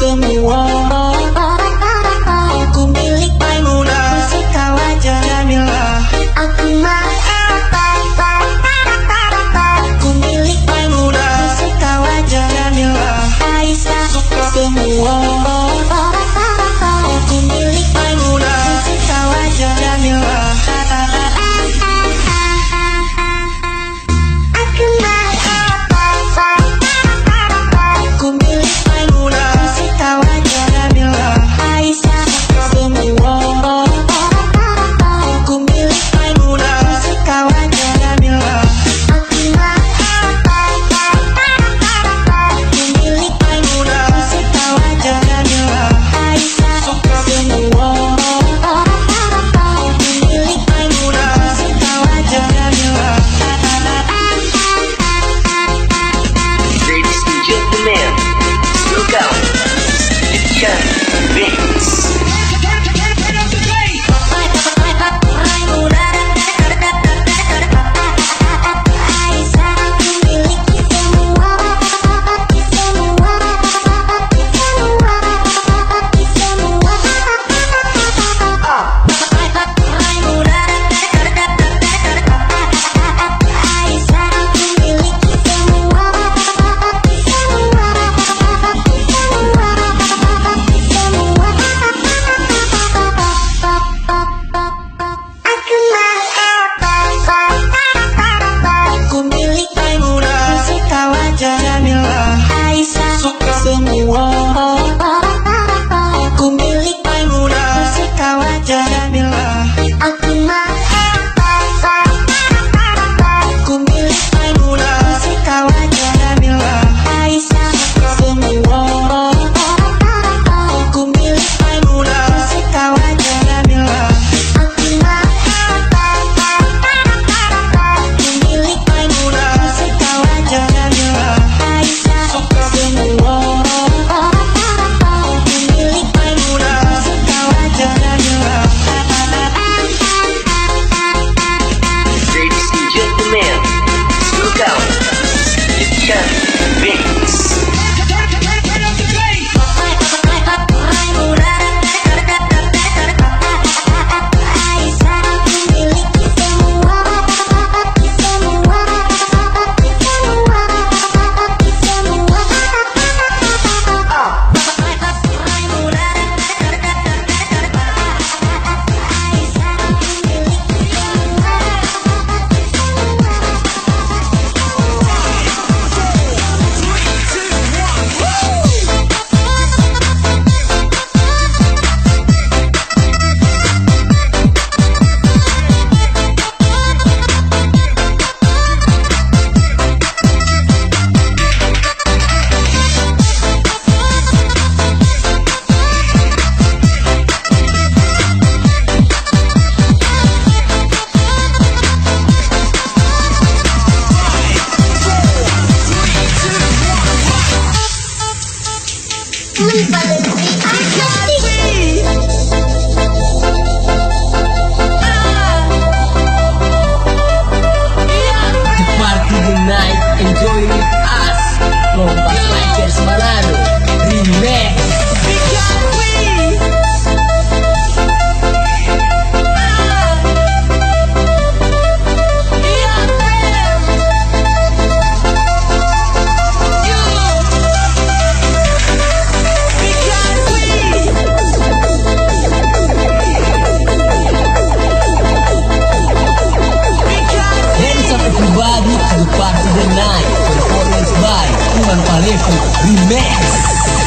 Jamila Yeah. Please, Remix.